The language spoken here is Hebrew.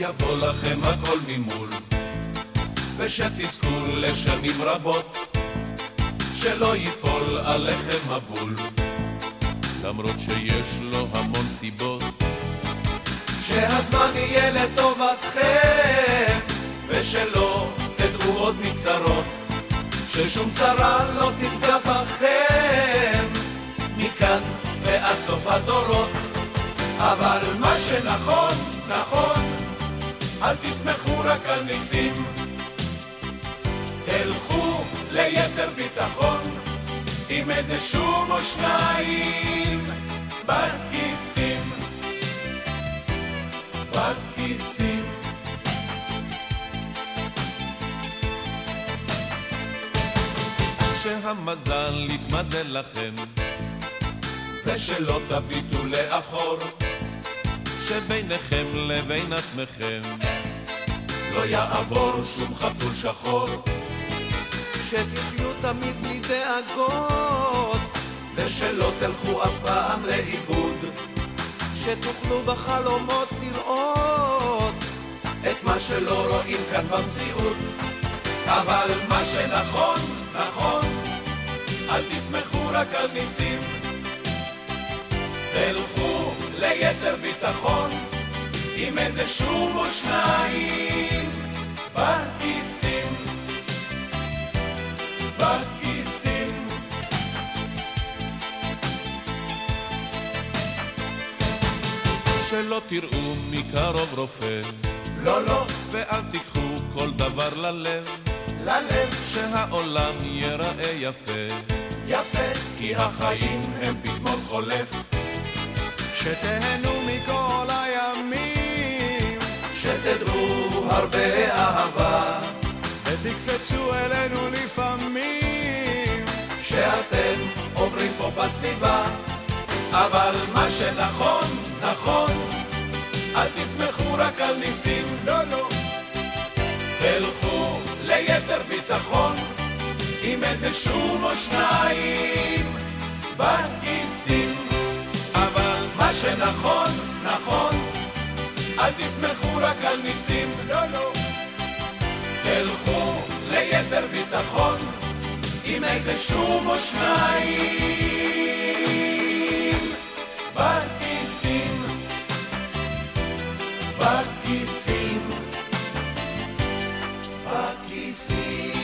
ויבוא לכם הכל ממול, ושתזכו לשנים רבות, שלא ייפול עליכם מבול, למרות שיש לו המון סיבות. שהזמן יהיה לטובתכם, ושלא תדעו עוד מצרות, ששום צרה לא תפגע בכם, מכאן ועד סוף הדורות. אבל מה שנכון, נכון, אל תסמכו רק על ניסים. תלכו ליתר ביטחון, עם איזה שום או שניים בכיסים. בכיסים. שהמזל יתמזל לכם, ושלא תביטו לאחור, שביניכם לבין עצמכם לא יעבור שום חתול שחור. שתחיו תמיד בלי דאגות, ושלא תלכו אף פעם לאיבוד. שתוכלו בחלומות לראות את מה שלא רואים כאן במציאות. אבל מה שנכון, נכון, אל תסמכו רק על ניסים. תלכו עם איזה שום או שניים בכיסים. בכיסים. שלא תראו מקרוב רופא, לא, לא, ואל תיקחו כל דבר ללב, ללב, שהעולם ייראה יפה, יפה, כי החיים הם פזמון חולף. שתהנו מכל הימים, הרבה אהבה, ותקפצו אלינו לפעמים, שאתם עוברים פה בסביבה, אבל מה שנכון, נכון, אל תסמכו רק על ניסים, לא, לא, תלכו ליתר ביטחון, עם איזה שום או שניים. בכיסים. אל תסמכו רק על ניסים, לא, לא, תלכו ליתר ביטחון, עם איזה שום או שניים. בכיסים, בכיסים, בכיסים.